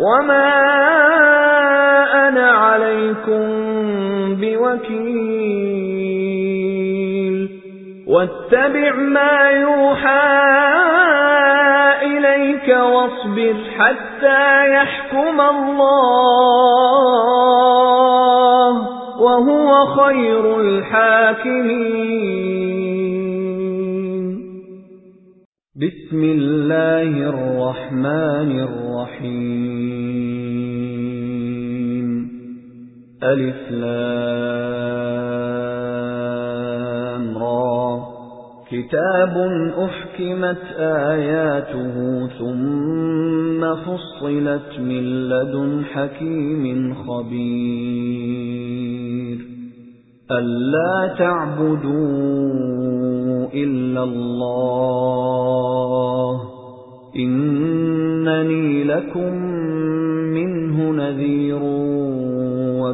وَمَا أَنَا عَلَيْكُمْ بِوَكِيلٍ وَاتَّبِعْ مَا يُوحَى إِلَيْكَ وَاصْبِرْ حَتَّى يَحْكُمَ اللَّهُ وَهُوَ خَيْرُ الْحَاكِمِينَ. بِسْمِ اللَّهِ الرَّحْمَنِ الرَّحِيمِ. أَلِف لام را. كِتَابٌ أُحْكِمَتْ آيَاتُهُ ثُمَّ فُصِّلَتْ مِن لَّدُنْ حَكِيمٍ خَبِيرٍ. أَلَّا تَعْبُدُوا إِلَّا اللَّهَ. إِنَّنِي لَكُمْ مِنْهُ نَذِيرٌ